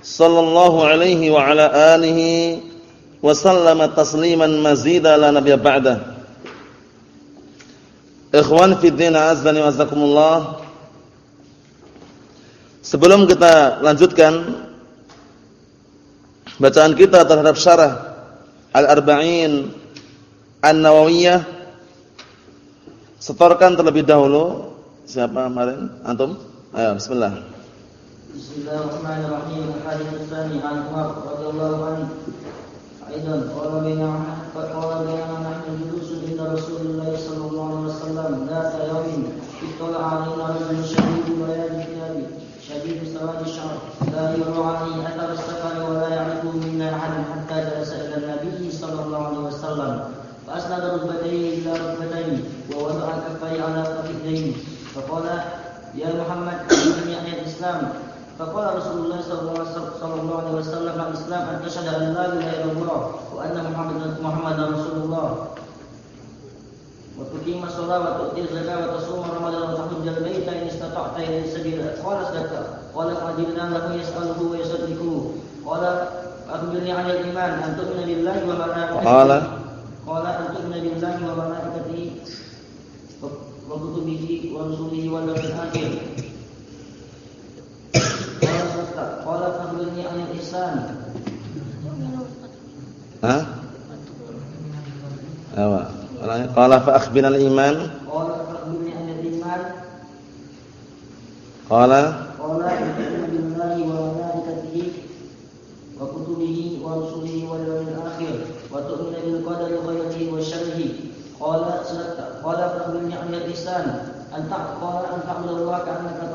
sallallahu alaihi wa ala alihi wa sallama tasliman mazida la nabiyya ba'da. Ikhwan fi din azani wasakumullah. Sebelum kita lanjutkan bacaan kita terhadap syarah Al-Arba'in An-Nawawiyah. Setorkan terlebih dahulu. Siapa kemarin? Antum? Ayo bismillah بسم الله الرحمن الرحيم. الحديث الثاني عن عمر رضي الله عنه. أيضا قال بينما قال بينما نحن جلوس عند رسول الله صلى الله عليه وسلم. ذات يوم اطلع علينا رجل شديد بياض الثياب شديد سواد الشعر. لا يرى عليه أثر السفر ولا يعرف منا أحد حتى جلس إلى النبي صلى الله عليه وسلم. فأسند ركبتيه إلى ركبتيه ووضع كفيه على فخذيه فقال يا محمد أخبرني عن الإسلام. فقال رسول الله صلى الله عليه وسلم الإسلام أن تشهد أن لا إله إلا الله وأن محمدا محمدا رسول الله. وتقيم الصلاة وتؤتي الزكاة وتصوم رمضان وتحج البيت إن استطعت إليه سبيلا قال صدقت. قال فأجبنا له يسأله ويصدقه قال أخبرني عن الإيمان أن تؤمن بالله وملائكته. قال قال أن تؤمن بالله وملائكته وكتبه ورسله واليوم الآخر. Hurairah qala fakhbirni 'anil Islam. Hah? Apa? Qala fa akhbirna al-iman. Qala fakhbirni 'anil iman. Qala Qala billahi wa malaikatihi wa kutubihi wa rusulihi wal yawmil akhir wa tu'minu bil qadari khairihi wa syarrihi. Qala sadaqa. Qala fakhbirni 'anil ihsan. An ta'qala an ta'budallaha ka'annaka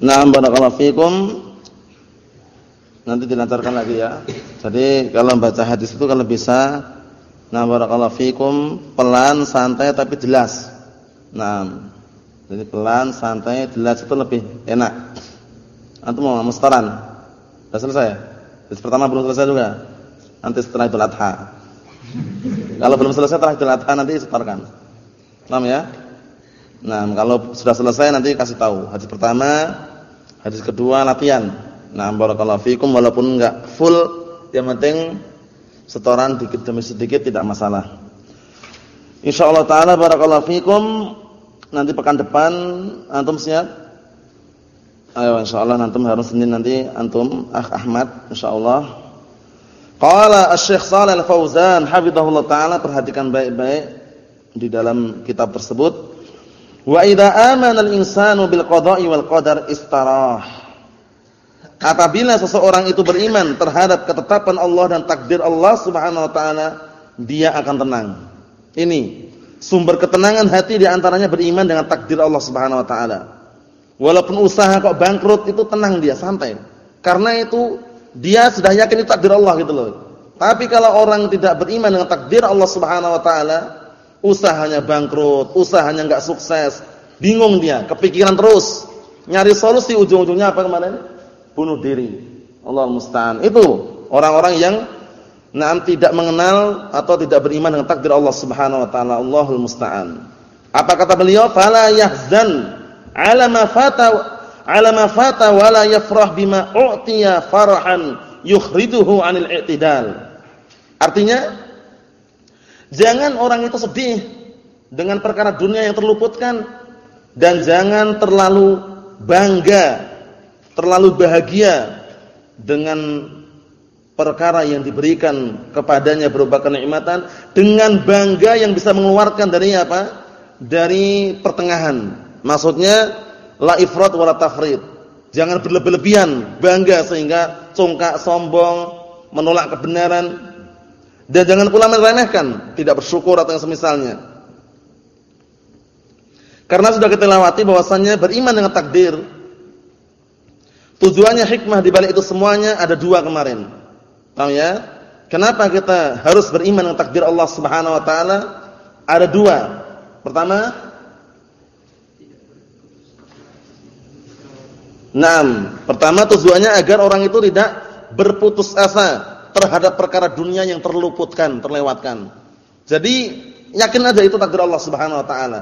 Nah, yu'allimukum. Nanti dilancarkan lagi ya. Jadi kalau membaca hadis itu kalau bisa Nah barakallahu fikum pelan santai tapi jelas. Nah, jadi pelan santai jelas itu lebih enak. Antum mau mustaran. Sudah selesai? Jadi pertama belum selesai juga. Nanti setelah itu Adha. kalau belum selesai setelah Idul Adha nanti setarkan. Paham ya? Nah, kalau sudah selesai nanti kasih tahu. Hadis pertama, hadis kedua latihan. Nah, barakallahu fikum walaupun enggak full, yang penting setoran dikit demi sedikit tidak masalah. Insyaallah taala barakallahu fikum nanti pekan depan antum siap? Ayo insyaallah antum harus Senin nanti antum Akh Ahmad insyaallah. Qala Asy-Syaikh Shalal Al-Fauzan hafizahullah taala perhatikan baik-baik di dalam kitab tersebut. Wa idza amana al-insanu bil qada'i wal qadar istarah. Apabila seseorang itu beriman terhadap ketetapan Allah dan takdir Allah Subhanahu wa taala, dia akan tenang. Ini sumber ketenangan hati di antaranya beriman dengan takdir Allah Subhanahu wa taala. Walaupun usaha kok bangkrut itu tenang dia, santai. Karena itu dia sudah yakin itu takdir Allah gitu loh. Tapi kalau orang tidak beriman dengan takdir Allah Subhanahu wa taala, usahanya bangkrut, usahanya enggak sukses, bingung dia, kepikiran terus, nyari solusi ujung-ujungnya apa kemarin? Bunuh diri. Allah musta'an. Itu orang-orang yang Naam tidak mengenal atau tidak beriman dengan takdir Allah Subhanahu wa taala. Allahul musta'an. Apa kata beliau? Fala yahzan 'ala ma fata 'ala ma fata wa la yafrah bima u'tiya farahan yukhriduhu 'anil i'tidal. Artinya jangan orang itu sedih dengan perkara dunia yang terluputkan dan jangan terlalu bangga, terlalu bahagia dengan perkara yang diberikan kepadanya berupa kenikmatan dengan bangga yang bisa mengeluarkan dari apa? Dari pertengahan. Maksudnya la ifrat wa la tafrid. Jangan berlebih-lebihan, bangga sehingga congkak, sombong, menolak kebenaran dan jangan pula meremehkan, tidak bersyukur atau yang semisalnya. Karena sudah kita lewati bahwasannya beriman dengan takdir tujuannya hikmah di balik itu semuanya ada dua kemarin. Paham ya? Kenapa kita harus beriman dengan takdir Allah Subhanahu wa taala? Ada dua. Pertama, Naam, pertama tujuannya agar orang itu tidak berputus asa terhadap perkara dunia yang terluputkan, terlewatkan. Jadi, yakin aja itu takdir Allah Subhanahu wa taala.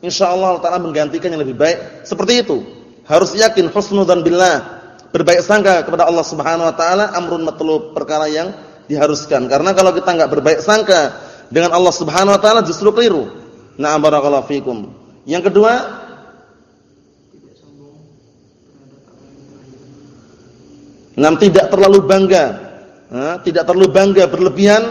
Insyaallah Allah taala menggantikan yang lebih baik seperti itu. Harus yakin husnudzan billah berbaik sangka kepada Allah Subhanahu wa taala amrun matlub, perkara yang diharuskan. Karena kalau kita enggak berbaik sangka dengan Allah Subhanahu wa taala justru keliru. Na'am barakallahu fikum. Yang kedua, Nam tidak terlalu bangga, tidak terlalu bangga berlebihan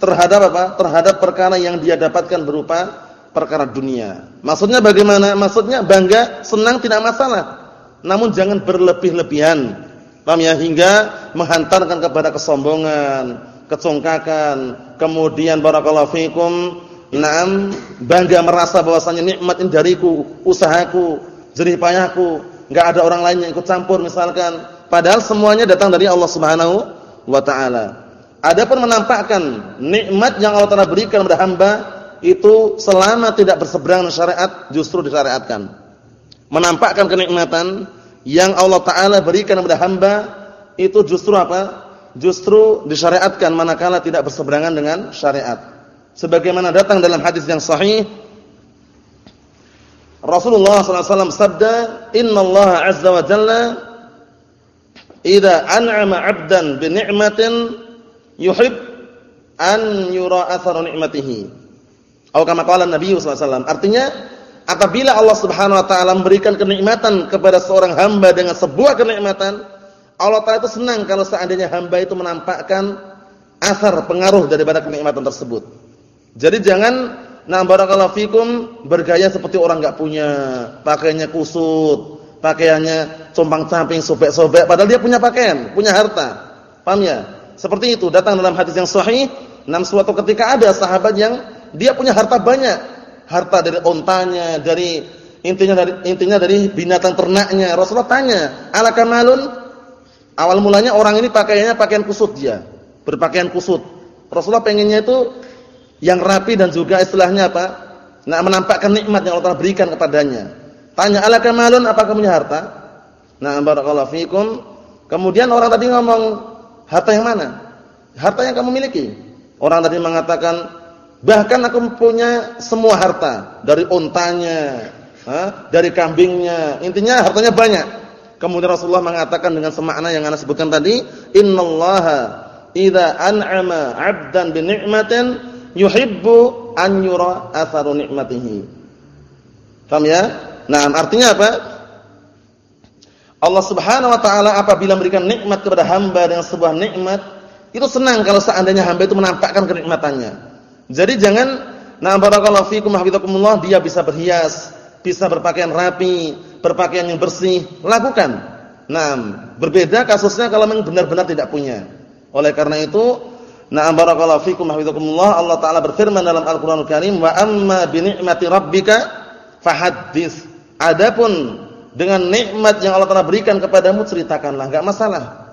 terhadap apa? Terhadap perkara yang dia dapatkan berupa perkara dunia. Maksudnya bagaimana? Maksudnya bangga, senang tidak masalah namun jangan berlebih-lebihan. Paham ya? Hingga menghantarkan kepada kesombongan, kecongkakan, kemudian barakallahu fikum, na'am, bangga merasa bahwasanya nikmat ini dariku, usahaku, jerih payahku, enggak ada orang lain yang ikut campur misalkan. Padahal semuanya datang dari Allah Subhanahu wa taala. Adapun menampakkan nikmat yang Allah Taala berikan kepada hamba itu selama tidak berseberangan syariat justru disyariatkan menampakkan kenikmatan yang Allah taala berikan kepada hamba itu justru apa? Justru disyariatkan manakala tidak berseberangan dengan syariat. Sebagaimana datang dalam hadis yang sahih Rasulullah SAW sabda, Inna Allah Azza wa Jalla idza an'ama 'abdan bi ni'matin yuhib an yura athara ni'matihi. Atau kama qala Nabi SAW. Artinya Apabila Allah Subhanahu wa taala memberikan kenikmatan kepada seorang hamba dengan sebuah kenikmatan, Allah taala itu senang kalau seandainya hamba itu menampakkan asar pengaruh daripada kenikmatan tersebut. Jadi jangan na barakallahu fikum bergaya seperti orang enggak punya, pakaiannya kusut, pakaiannya compang-camping, sobek-sobek padahal dia punya pakaian, punya harta. Paham ya? Seperti itu datang dalam hadis yang sahih, nam suatu ketika ada sahabat yang dia punya harta banyak, harta dari ontanya, dari intinya dari intinya dari binatang ternaknya. Rasulullah tanya, "Ala kamalun?" Awal mulanya orang ini pakaiannya pakaian kusut dia, berpakaian kusut. Rasulullah pengennya itu yang rapi dan juga istilahnya apa? Nah, menampakkan nikmat yang Allah berikan kepadanya. Tanya, "Ala kamalun? Apakah punya harta?" Nah, barakallahu fikum. Kemudian orang tadi ngomong, "Harta yang mana?" "Harta yang kamu miliki." Orang tadi mengatakan, Bahkan aku punya semua harta, dari ontanya, dari kambingnya, intinya hartanya banyak. Kemudian Rasulullah mengatakan dengan semakna yang Anda sebutkan tadi, "Innallaha idza an'ama 'abdan bi ni'matin yuhibbu an yura atharu ni'matihi." Paham ya? Nah, artinya apa? Allah Subhanahu wa taala apabila memberikan nikmat kepada hamba dengan sebuah nikmat, itu senang kalau seandainya hamba itu menampakkan kenikmatannya. Jadi jangan na barakallahu fikum hafizakumullah dia bisa berhias, bisa berpakaian rapi, berpakaian yang bersih, lakukan. Nah, berbeda kasusnya kalau memang benar-benar tidak punya. Oleh karena itu, na barakallahu fikum hafizakumullah Allah taala berfirman dalam Al-Qur'anul Karim, "Wa amma bi ni'mati rabbika fahaddits." Adapun dengan nikmat yang Allah Taala berikan kepadamu ceritakanlah, enggak masalah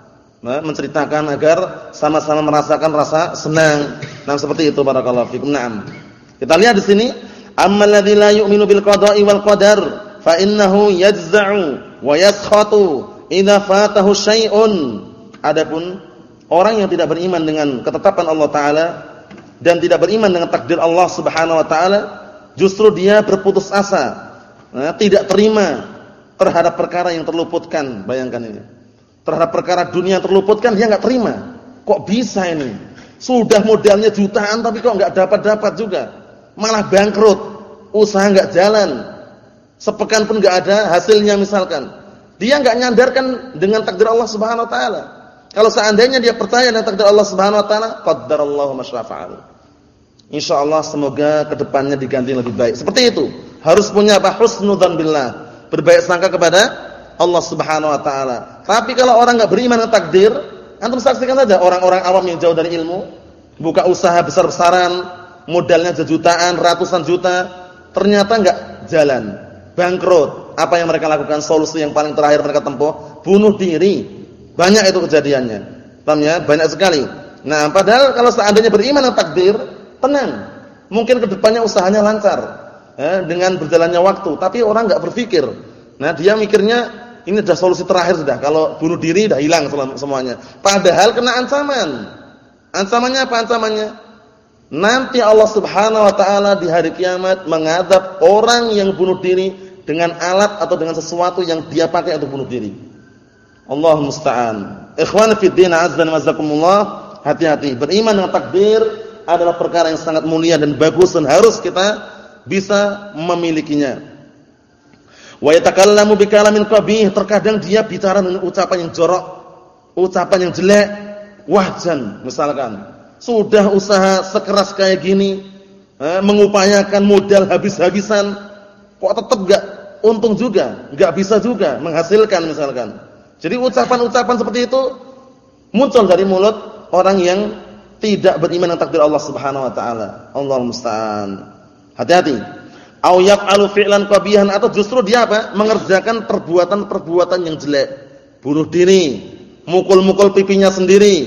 menceritakan agar sama-sama merasakan rasa senang. Nah, seperti itu barakallahu fikum. Naam. Kita lihat di sini, ammal ladzi la yu'minu bil qada'i wal qadar fa innahu yajza'u wa yaskhatu idza fatahu syai'un. Adapun orang yang tidak beriman dengan ketetapan Allah taala dan tidak beriman dengan takdir Allah Subhanahu wa taala, justru dia berputus asa, nah, tidak terima terhadap perkara yang terluputkan. Bayangkan ini terhadap perkara dunia terluputkan dia nggak terima. Kok bisa ini? Sudah modalnya jutaan tapi kok nggak dapat-dapat juga. Malah bangkrut, usaha nggak jalan. Sepekan pun nggak ada hasilnya misalkan. Dia enggak nyandarkan dengan takdir Allah Subhanahu wa taala. Kalau seandainya dia percaya dengan takdir Allah Subhanahu wa taala, qaddarallahu masyafa'al. Insyaallah semoga ke depannya diganti lebih baik. Seperti itu. Harus punya apa? Husnudzan billah. Berbaik sangka kepada Allah Subhanahu wa taala. Tapi kalau orang enggak beriman dengan takdir, antum saksikan saja orang-orang awam yang jauh dari ilmu, buka usaha besar-besaran, modalnya jutaan, ratusan juta, ternyata enggak jalan, bangkrut. Apa yang mereka lakukan? Solusi yang paling terakhir mereka tempuh, bunuh diri. Banyak itu kejadiannya. Paham ya? Banyak sekali. Nah, padahal kalau seandainya beriman dengan takdir, tenang. Mungkin ke depannya usahanya lancar. Ya, dengan berjalannya waktu, tapi orang enggak berpikir. Nah, dia mikirnya ini sudah solusi terakhir sudah. Kalau bunuh diri sudah hilang semuanya. Padahal kena ancaman. Ancamannya apa ancamannya? Nanti Allah Subhanahu wa taala di hari kiamat mengadab orang yang bunuh diri dengan alat atau dengan sesuatu yang dia pakai untuk bunuh diri. Allah musta'an. Ikhwan fi din azza wa jazakumullah, hati-hati. Beriman dengan takdir adalah perkara yang sangat mulia dan bagus dan harus kita bisa memilikinya. Wa yatakallamu bi kalamin qabih, terkadang dia bicara dengan ucapan yang jorok, ucapan yang jelek, wahjan misalkan sudah usaha sekeras kayak gini, eh, mengupayakan modal habis-habisan, kok tetap enggak untung juga, enggak bisa juga menghasilkan misalkan. Jadi ucapan-ucapan seperti itu muncul dari mulut orang yang tidak beriman dengan takdir Allah Subhanahu wa taala. Allah musta'an. Hati-hati. Au yaf'alu fi'lan qabihan atau justru dia apa? mengerjakan perbuatan-perbuatan yang jelek. Bunuh diri, mukul-mukul pipinya sendiri,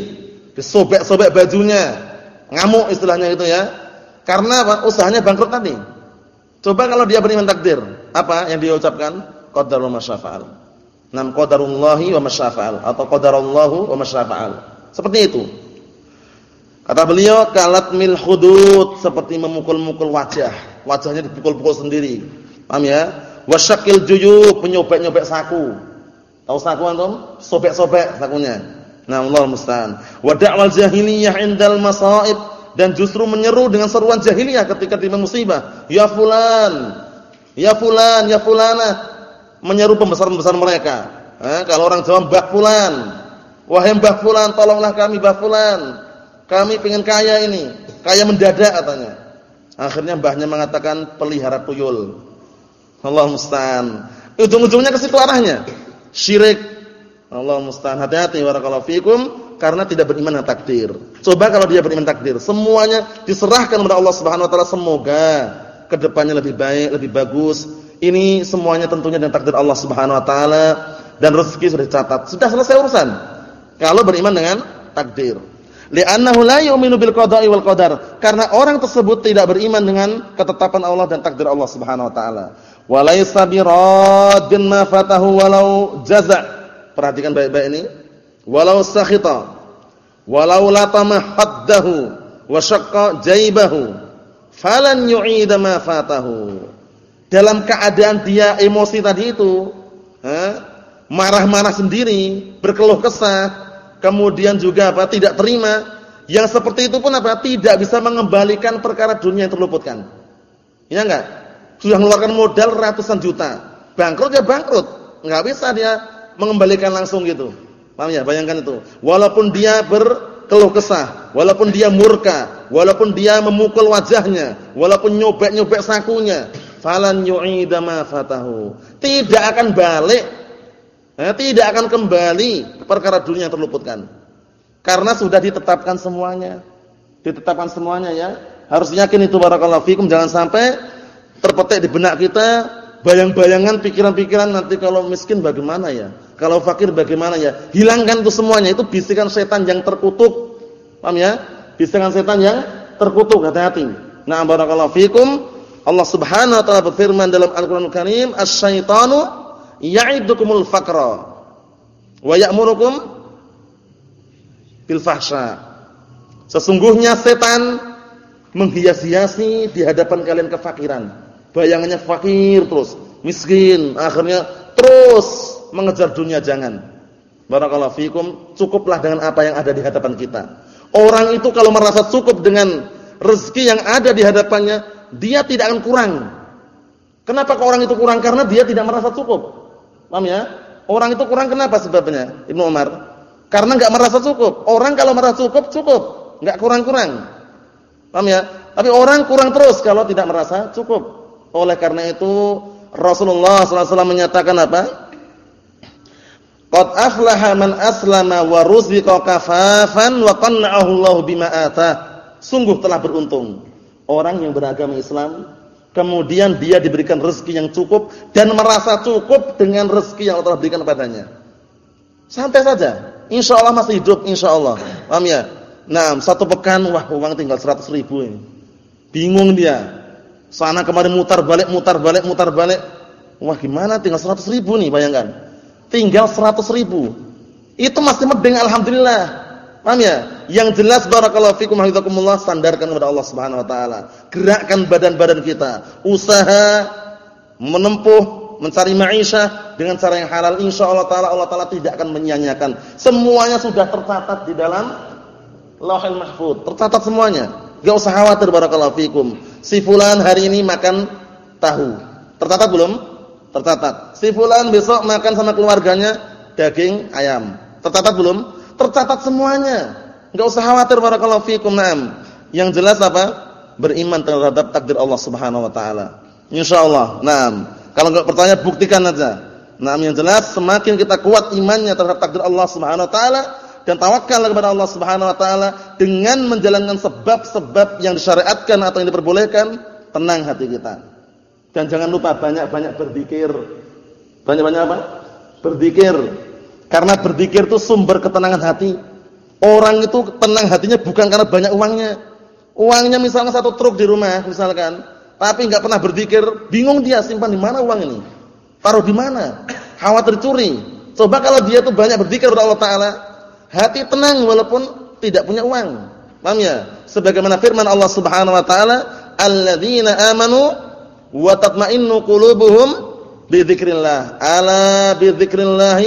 disobek-sobek bajunya, ngamuk istilahnya itu ya. Karena apa? Usahanya bangkrut tadi. Coba kalau dia beriman takdir, apa yang dia ucapkan? Qadarul masyafa'al. Nam qadarullahi wa masyafa'al atau qadarullahu wa masyafa'al. Seperti itu. Kata beliau kalat mil hudud seperti memukul-mukul wajah. Wajahnya dipukul-pukul sendiri. Paham ya? Wasyakil juyub, penyobek-nyobek saku. Tahu saku antum? Sobek-sobek sakunya. Nah, Allah musta'an. Wa da'wal jahiliyah indal masaib dan justru menyeru dengan seruan jahiliyah ketika di musibah. Ya fulan. Ya fulan, ya fulana. Menyeru pembesar-pembesar mereka. Eh, kalau orang Jawa Mbah fulan. Wahai Mbah fulan, tolonglah kami Mbah fulan. Kami pengen kaya ini. Kaya mendadak katanya. Akhirnya mbahnya mengatakan pelihara tuyul. Allah musta'an. Ujung-ujungnya ke situ arahnya. Syirik Allah musta'an. Hati-hati barakallahu fikum karena tidak beriman dengan takdir. Coba kalau dia beriman takdir, semuanya diserahkan kepada Allah Subhanahu wa taala semoga ke depannya lebih baik, lebih bagus. Ini semuanya tentunya dengan takdir Allah Subhanahu wa taala dan rezeki sudah dicatat. Sudah selesai urusan. Kalau beriman dengan takdir. Li'annahu la yu'minu bil qada'i wal qadar. Karena orang tersebut tidak beriman dengan ketetapan Allah dan takdir Allah Subhanahu wa taala. Wa laysa biraddin ma fatahu walau jaza' Perhatikan baik-baik ini. Walau sakhita, walau latama haddahu, wa syaqqa jaibahu, falan yu'ida ma fatahu. Dalam keadaan dia emosi tadi itu, marah-marah sendiri, berkeluh kesah, kemudian juga apa? tidak terima. Yang seperti itu pun apa? Tidak bisa mengembalikan perkara dunia yang terluputkan. Ya enggak? Sudah mengeluarkan modal ratusan juta. Bangkrut ya bangkrut. Enggak bisa dia mengembalikan langsung gitu. Paham ya? Bayangkan itu. Walaupun dia berkeluh kesah, walaupun dia murka, walaupun dia memukul wajahnya, walaupun nyobek-nyobek sakunya, falan yu'ida ma fatahu. Tidak akan balik. Eh, tidak akan kembali perkara dunia yang terluputkan. Karena sudah ditetapkan semuanya. Ditetapkan semuanya ya. Harus yakin itu barakallahu fikum jangan sampai terpetik di benak kita bayang-bayangan pikiran-pikiran nanti kalau miskin bagaimana ya? Kalau fakir bagaimana ya? Hilangkan itu semuanya. Itu bisikan setan yang terkutuk. Paham ya? Bisikan setan yang terkutuk. Hati-hati. Nah, barakallahu fikum. Allah Subhanahu wa taala berfirman dalam Al-Qur'an Al Karim, "Asy-syaitanu ya'idukumul faqra wa ya'murukum bil fahsya." Sesungguhnya setan menghias-hiasi di hadapan kalian kefakiran. Bayangannya fakir terus, miskin, akhirnya terus mengejar dunia jangan. Barakallahu fikum, cukuplah dengan apa yang ada di hadapan kita. Orang itu kalau merasa cukup dengan rezeki yang ada di hadapannya, dia tidak akan kurang. Kenapa orang itu kurang? Karena dia tidak merasa cukup. Paham ya? Orang itu kurang kenapa sebabnya? Ibnu Umar. Karena enggak merasa cukup. Orang kalau merasa cukup, cukup. Enggak kurang-kurang. Paham ya? Tapi orang kurang terus kalau tidak merasa cukup. Oleh karena itu Rasulullah SAW menyatakan apa? Qad aflaha man aslama wa ruziqa kafafan wa qanna'ahu Allah bima. Sungguh telah beruntung orang yang beragama Islam kemudian dia diberikan rezeki yang cukup dan merasa cukup dengan rezeki yang Allah telah berikan kepadanya. Santai saja. Insya Allah masih hidup insya Allah. Paham ya? Nah, satu pekan wah uang tinggal 100 ribu ini. Bingung dia. Sana kemarin mutar balik, mutar balik, mutar balik. Wah gimana tinggal 100 ribu nih bayangkan. Tinggal 100 ribu. Itu masih mending alhamdulillah. Paham ya? Yang jelas barakallahu fikum hafizakumullah sandarkan kepada Allah Subhanahu wa taala. Gerakkan badan-badan kita. Usaha menempuh mencari maisha dengan cara yang halal insyaallah taala Allah taala tidak akan menyanyiakan. Semuanya sudah tercatat di dalam Lauhul Mahfuz. Tercatat semuanya. Gak usah khawatir barakallahu fikum. Si fulan hari ini makan tahu. Tercatat belum? Tercatat. Si fulan besok makan sama keluarganya daging ayam. Tercatat belum? Tercatat semuanya. Gak usah khawatir barakallahu fikum. Naam. Yang jelas apa? Beriman terhadap takdir Allah Subhanahu wa taala. Insyaallah. Naam. Kalau enggak pertanya buktikan aja. Naam yang jelas semakin kita kuat imannya terhadap takdir Allah Subhanahu wa taala, dan tawakal kepada Allah Subhanahu wa taala dengan menjalankan sebab-sebab yang disyariatkan atau yang diperbolehkan, tenang hati kita. Dan jangan lupa banyak-banyak berzikir. Banyak-banyak apa? Berzikir. Karena berzikir itu sumber ketenangan hati. Orang itu tenang hatinya bukan karena banyak uangnya. Uangnya misalnya satu truk di rumah misalkan, tapi enggak pernah berzikir, bingung dia simpan di mana uang ini. Taruh di mana? Khawatir curi. Coba kalau dia tuh banyak berzikir kepada Allah taala, hati tenang walaupun tidak punya uang. Paham ya? Sebagaimana firman Allah Subhanahu wa taala, "Alladzina amanu wa tatma'innu qulubuhum bi dzikrillah." Ala bi dzikrillah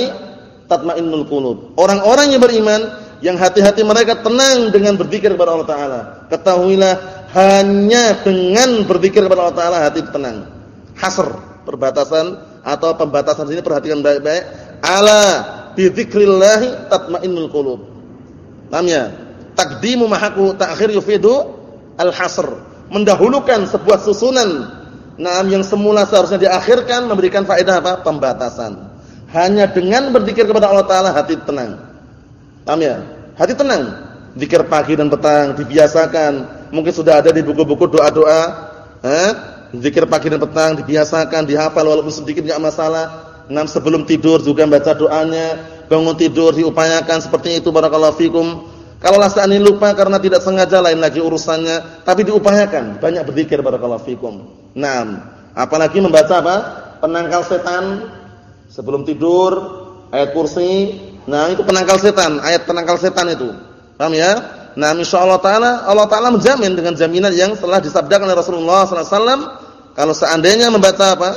tatma'innul qulub. Orang-orang yang beriman yang hati-hati mereka tenang dengan berzikir kepada Allah taala. Ketahuilah hanya dengan berzikir kepada Allah taala hati tenang. Hasr, perbatasan atau pembatasan sini perhatikan baik-baik. Ala bi dzikrillah tatmainnul qulub. Paham ya? Taqdimu mahaku ta'khir yufidu al-hasr. Mendahulukan sebuah susunan Naam yang semula seharusnya diakhirkan memberikan faedah apa? Pembatasan. Hanya dengan berzikir kepada Allah taala hati tenang. Paham ya? Hati tenang. Zikir pagi dan petang dibiasakan. Mungkin sudah ada di buku-buku doa-doa, eh? Zikir pagi dan petang dibiasakan, dihafal walaupun sedikit enggak masalah Nah, sebelum tidur juga baca doanya, bangun tidur diupayakan seperti itu barakallahu fikum. Kalau ini lupa karena tidak sengaja lain lagi urusannya, tapi diupayakan banyak berzikir barakallahu fikum. Nah, apalagi membaca apa? Penangkal setan sebelum tidur, ayat kursi. Nah, itu penangkal setan, ayat penangkal setan itu. Paham ya? Nah, insyaallah taala Allah taala menjamin dengan jaminan yang telah disabdakan oleh Rasulullah sallallahu alaihi wasallam kalau seandainya membaca apa?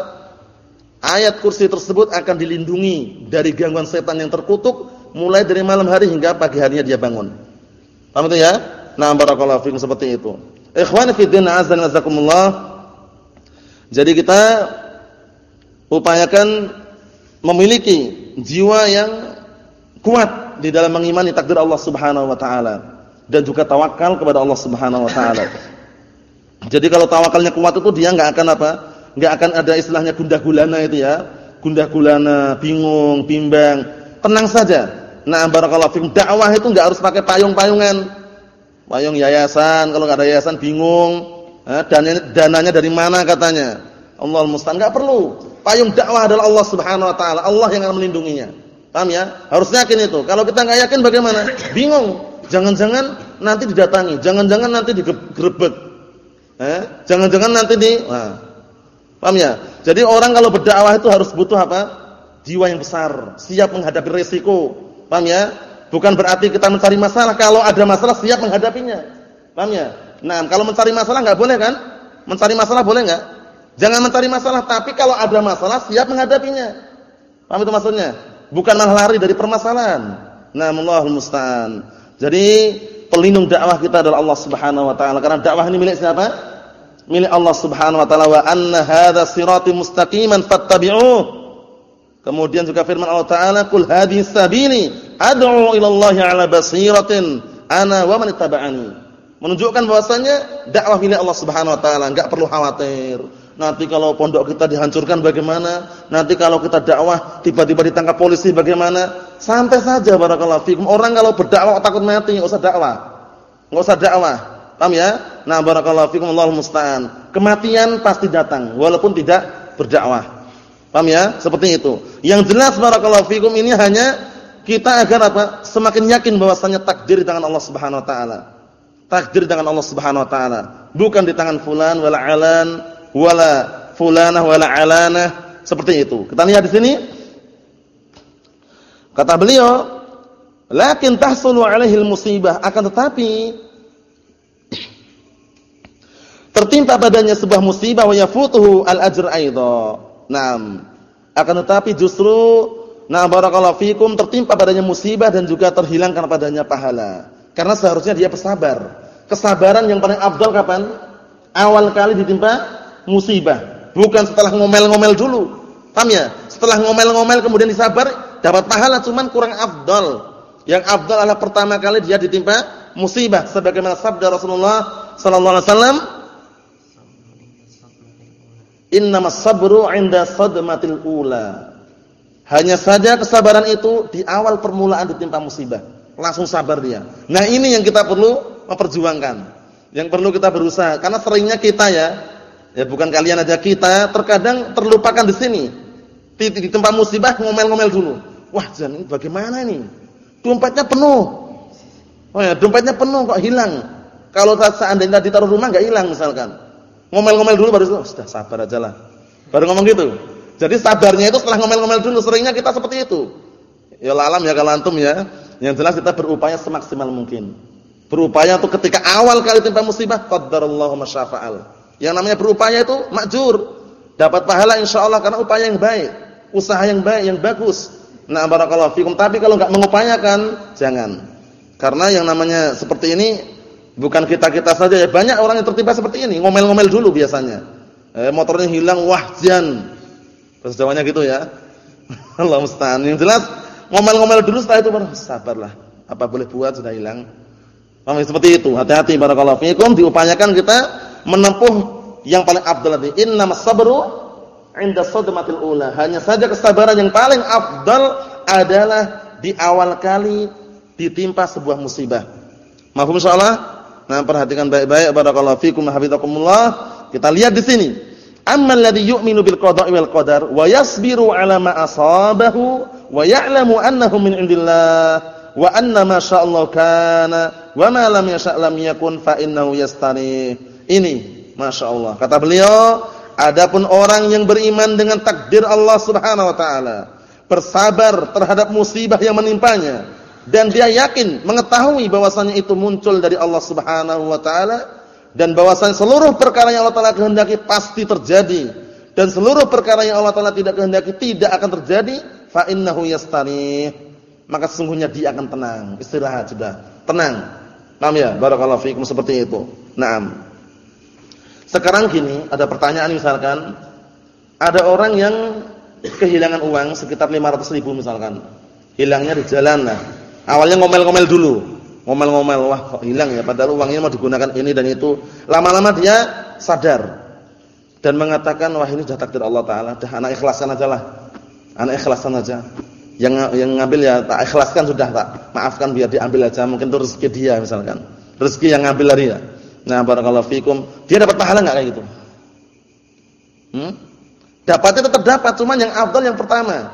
ayat kursi tersebut akan dilindungi dari gangguan setan yang terkutuk mulai dari malam hari hingga pagi harinya dia bangun. Paham itu ya? Nah, barakallahu fikum seperti itu. Ikhwan fi din azza wa Jadi kita upayakan memiliki jiwa yang kuat di dalam mengimani takdir Allah Subhanahu wa taala dan juga tawakal kepada Allah Subhanahu wa taala. Jadi kalau tawakalnya kuat itu dia enggak akan apa? nggak akan ada istilahnya gundah gulana itu ya. Gundah gulana, bingung, bimbang. Tenang saja. Nah, barakallahu fikum. Dakwah itu nggak harus pakai payung-payungan. Payung yayasan, kalau nggak ada yayasan bingung. Eh, dananya, dananya dari mana katanya? Allah musta'an nggak perlu. Payung dakwah adalah Allah Subhanahu wa taala. Allah yang akan melindunginya. Paham ya? Harus yakin itu. Kalau kita nggak yakin bagaimana? Bingung. Jangan-jangan nanti didatangi, jangan-jangan nanti digerebek. Eh, jangan-jangan nanti di nah, Paham ya? Jadi orang kalau berdakwah itu harus butuh apa? Jiwa yang besar, siap menghadapi resiko. Paham ya? Bukan berarti kita mencari masalah, kalau ada masalah siap menghadapinya. Paham ya? Nah, kalau mencari masalah enggak boleh kan? Mencari masalah boleh enggak? Jangan mencari masalah, tapi kalau ada masalah siap menghadapinya. Paham itu maksudnya? Bukan malah lari dari permasalahan. Nah, Allahul musta'an. Jadi, pelindung dakwah kita adalah Allah Subhanahu wa taala. Karena dakwah ini milik siapa? milik Allah Subhanahu wa taala wa anna hadza sirati mustaqiman fattabi'uh. Kemudian juga firman Allah Taala, "Qul hadhihi sabili ad'u ila Allah 'ala basiratin ana wa man ittaba'ani." Menunjukkan bahwasanya dakwah milik Allah Subhanahu wa taala, enggak perlu khawatir. Nanti kalau pondok kita dihancurkan bagaimana? Nanti kalau kita dakwah tiba-tiba ditangkap polisi bagaimana? Santai saja barakallahu fikum. Orang kalau berdakwah takut mati, enggak usah dakwah. Enggak usah dakwah. Paham ya? Nah, barakallahu fikum Allahu musta'an. Kematian pasti datang walaupun tidak berdakwah. Paham ya? Seperti itu. Yang jelas barakallahu fikum ini hanya kita agar apa? Semakin yakin bahwasanya takdir di tangan Allah Subhanahu wa taala. Takdir di tangan Allah Subhanahu wa taala, bukan di tangan fulan wala alan wala fulanah wala alanah seperti itu. Kita lihat di sini. Kata beliau, "Lakin tahsulu 'alaihi musibah," akan tetapi tertimpa padanya sebuah musibah wa yafutuhu al-ajr aidha. Naam. Akan tetapi justru nah barakallahu fikum tertimpa padanya musibah dan juga terhilangkan padanya pahala. Karena seharusnya dia bersabar. Kesabaran yang paling afdal kapan? Awal kali ditimpa musibah, bukan setelah ngomel-ngomel dulu. Paham ya? Setelah ngomel-ngomel kemudian disabar, dapat pahala cuman kurang afdal. Yang afdal adalah pertama kali dia ditimpa musibah sebagaimana sabda Rasulullah sallallahu alaihi wasallam Innamas sabru 'inda sadmatil ula. Hanya saja kesabaran itu di awal permulaan ditimpa musibah. Langsung sabar dia. Nah, ini yang kita perlu memperjuangkan. Yang perlu kita berusaha karena seringnya kita ya, ya bukan kalian aja kita terkadang terlupakan di sini. Di, di tempat musibah ngomel-ngomel dulu. Wah, jangan ini bagaimana ini? Dompetnya penuh. Oh ya, dompetnya penuh kok hilang. Kalau seandainya ditaruh rumah enggak hilang misalkan. Ngomel-ngomel dulu baru oh, sudah sabar aja lah. Baru ngomong gitu. Jadi sabarnya itu setelah ngomel-ngomel dulu. Seringnya kita seperti itu. Ya alam ya kalau antum ya. Yang jelas kita berupaya semaksimal mungkin. Berupaya untuk ketika awal kali timpa musibah, qadarullahu masyafa'al. Yang namanya berupaya itu makjur. Dapat pahala insyaallah karena upaya yang baik, usaha yang baik, yang bagus. Nah, barakallahu fikum. Tapi kalau enggak mengupayakan, jangan. Karena yang namanya seperti ini Bukan kita-kita saja ya, banyak orang yang tertimpa seperti ini, ngomel-ngomel dulu biasanya. Eh, motornya hilang, wah jan. Bahasa Jawanya gitu ya. Allah musta'an. Yang jelas ngomel-ngomel dulu setelah itu baru sabarlah. Apa boleh buat sudah hilang. Paham ya? seperti itu. Hati-hati barakallahu fiikum diupayakan kita menempuh yang paling afdal tadi. Innamas sabru 'inda sadmatil ula. Hanya saja kesabaran yang paling afdal adalah di awal kali ditimpa sebuah musibah. Mafhum insyaallah? Nah, perhatikan baik-baik barakallahu fikum hafizakumullah. Kita lihat di sini. Amman ladzi yu'minu bil qada'i wal qadar wa yasbiru 'ala ma asabahu wa ya'lamu annahu min indillah wa anna ma sya'allahu kana wa ma lam yasha' lam yakun fa innahu yastari. Ini masyaallah. Kata beliau, adapun orang yang beriman dengan takdir Allah Subhanahu wa taala, bersabar terhadap musibah yang menimpanya dan dia yakin mengetahui bahwasannya itu muncul dari Allah Subhanahu wa taala dan bahwasannya seluruh perkara yang Allah taala kehendaki pasti terjadi dan seluruh perkara yang Allah taala tidak kehendaki tidak akan terjadi fa innahu yastari maka sesungguhnya dia akan tenang. Istirahat sudah. Tenang. Paham ya? Barakallahu fiikum seperti itu. Na'am sekarang gini ada pertanyaan misalkan ada orang yang kehilangan uang sekitar 500 ribu misalkan hilangnya di jalan lah Awalnya ngomel-ngomel dulu. Ngomel-ngomel, wah kok hilang ya padahal uangnya mau digunakan ini dan itu. Lama-lama dia sadar dan mengatakan, wah ini sudah takdir Allah taala, dah anak ikhlaskan aja lah. Anak ikhlaskan aja. Yang yang ngambil ya tak ikhlaskan sudah tak. Maafkan biar diambil aja, mungkin itu rezeki dia misalkan. Rezeki yang ngambil dari dia. Nah, barakallahu fikum. Dia dapat pahala enggak kayak gitu? Hmm? Dapatnya tetap dapat, cuman yang afdal yang pertama.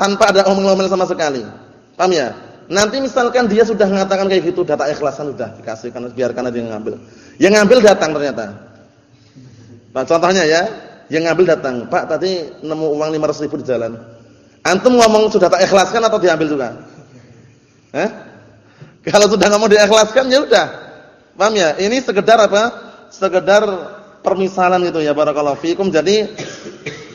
Tanpa ada omong-omong sama sekali. Paham ya? Nanti misalkan dia sudah mengatakan kayak gitu, data ikhlasan sudah dikasihkan, biarkan dia ngambil. Yang ngambil datang ternyata. Nah, contohnya ya, yang ngambil datang, Pak tadi nemu uang 500 ribu di jalan. Antum ngomong sudah tak ikhlaskan atau diambil juga? Eh? Kalau sudah ngomong diikhlaskan ya udah. Paham ya? Ini sekedar apa? Sekedar permisalan gitu ya barakallahu fikum. Jadi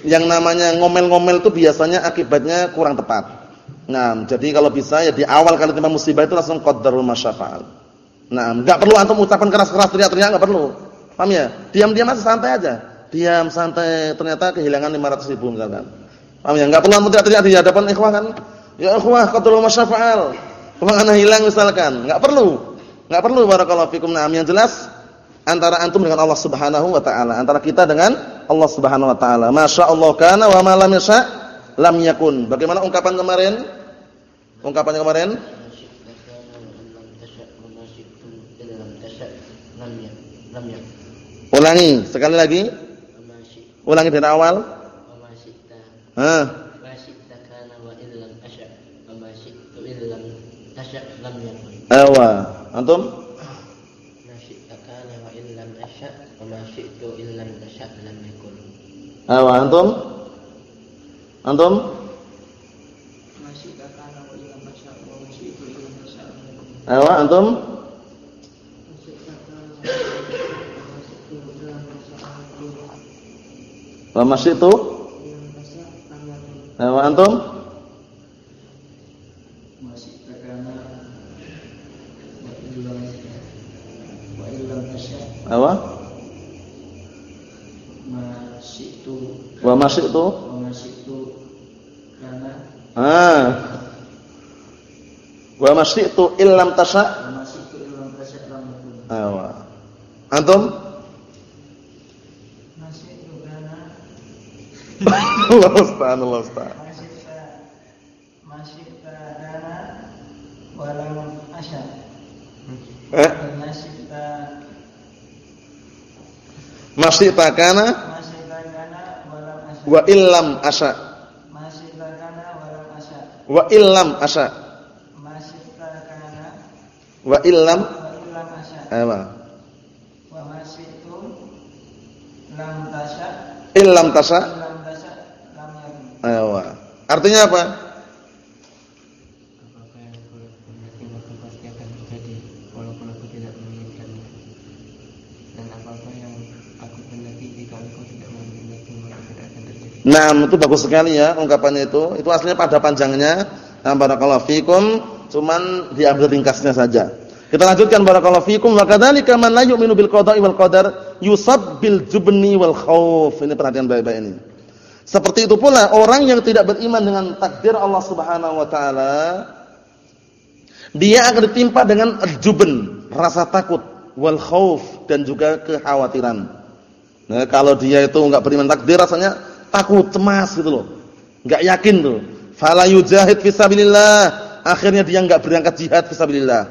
yang namanya ngomel-ngomel itu biasanya akibatnya kurang tepat. Nah, jadi kalau bisa ya di awal kali timpa musibah itu langsung qadarul masyafa'al. Nah, enggak perlu antum ucapan keras-keras teriak-teriak enggak perlu. Paham ya? Diam-diam aja santai aja. Diam santai ternyata kehilangan 500 ribu misalkan. Paham ya? Enggak perlu antum teriak-teriak di hadapan ikhwah kan. Ya ikhwah, qatul masyafa'al. Ke mana hilang misalkan. Enggak perlu. Enggak perlu barakallahu fikum. Nah, yang jelas antara antum dengan Allah Subhanahu wa taala, antara kita dengan Allah Subhanahu wa taala. Masyaallah kana wa ma lam yasha lam yakun. Bagaimana ungkapan kemarin? Ungkapannya kemarin? Ulangi sekali lagi. Ulangi dari awal. Hah. Awa. Antum? Awa antum? Antum? Awa antum? Wa masyitu? Nah, wa antum? Apa? Masyitu. Wa masyitu? Wa masyitu karena Ah. Wa masyitu illam tasya? Wa masyitu illam tasya lam yakun. Antum? Allah Ustaz, Allah Ustaz. Masih dana walau asya. Eh? Masih takana Masih walau asya. Wa illam asya. Wa illam asya. Wa illam wa illam tasya. Artinya apa? Nah, itu bagus sekali ya ungkapannya itu. Itu aslinya pada panjangnya. Nah, barakallahu fikum, cuman diambil ringkasnya saja. Kita lanjutkan barakallahu fikum wa kadzalika man la yu'minu bil qada'i wal qadar yusab bil jubni wal khauf. Ini perhatian baik-baik ini. Seperti itu pula orang yang tidak beriman dengan takdir Allah Subhanahu wa taala dia akan ditimpa dengan juben, rasa takut, wal khauf dan juga kekhawatiran. Nah, kalau dia itu enggak beriman takdir rasanya takut, cemas gitu loh. Enggak yakin tuh. Fala yujahid fi sabilillah, akhirnya dia enggak berangkat jihad fi sabilillah.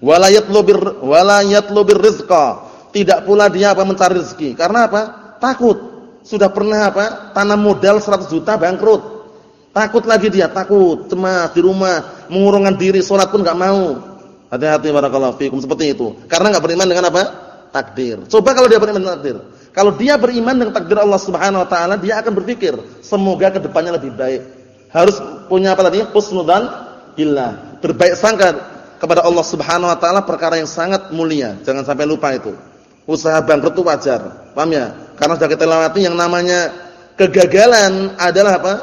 Wala yatlubir wala yatlubir rizqa. Tidak pula dia apa mencari rezeki. Karena apa? Takut sudah pernah apa? Tanam modal 100 juta bangkrut. Takut lagi dia, takut, cemas di rumah, mengurungkan diri, sholat pun enggak mau. Hati-hati barakallahu fikum seperti itu. Karena enggak beriman dengan apa? Takdir. Coba kalau dia beriman dengan takdir. Kalau dia beriman dengan takdir Allah Subhanahu wa taala, dia akan berpikir, semoga ke depannya lebih baik. Harus punya apa tadi? Husnudzan billah. Berbaik sangka kepada Allah Subhanahu wa taala perkara yang sangat mulia. Jangan sampai lupa itu. Usaha bangkrut itu wajar. Paham ya? Karena sudah kita lewati yang namanya kegagalan adalah apa?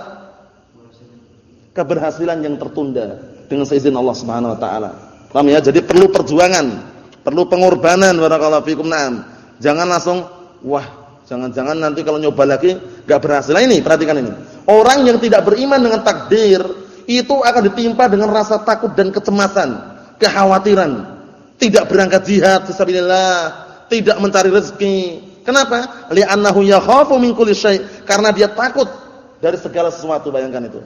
Keberhasilan yang tertunda dengan seizin Allah Subhanahu wa taala. Paham ya? Jadi perlu perjuangan, perlu pengorbanan barakallahu fikum. Naam. Jangan langsung wah, jangan-jangan nanti kalau nyoba lagi enggak berhasil. Nah, ini perhatikan ini. Orang yang tidak beriman dengan takdir itu akan ditimpa dengan rasa takut dan kecemasan, kekhawatiran, tidak berangkat jihad fisabilillah, tidak mencari rezeki, Kenapa? Li'annahu yakhafu min kulli syai'. Karena dia takut dari segala sesuatu, bayangkan itu.